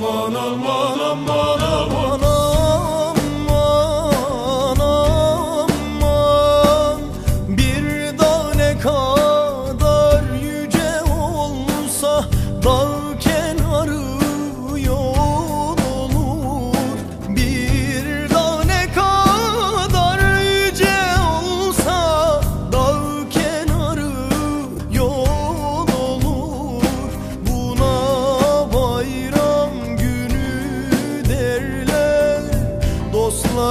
aman aman aman aman aman aman. Bir dağ kadar yüce olsa dağ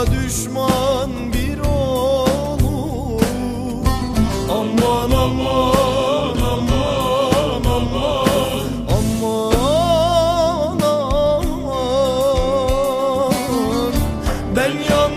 düşman bir olur Aman aman aman aman Aman aman. Ben yalnız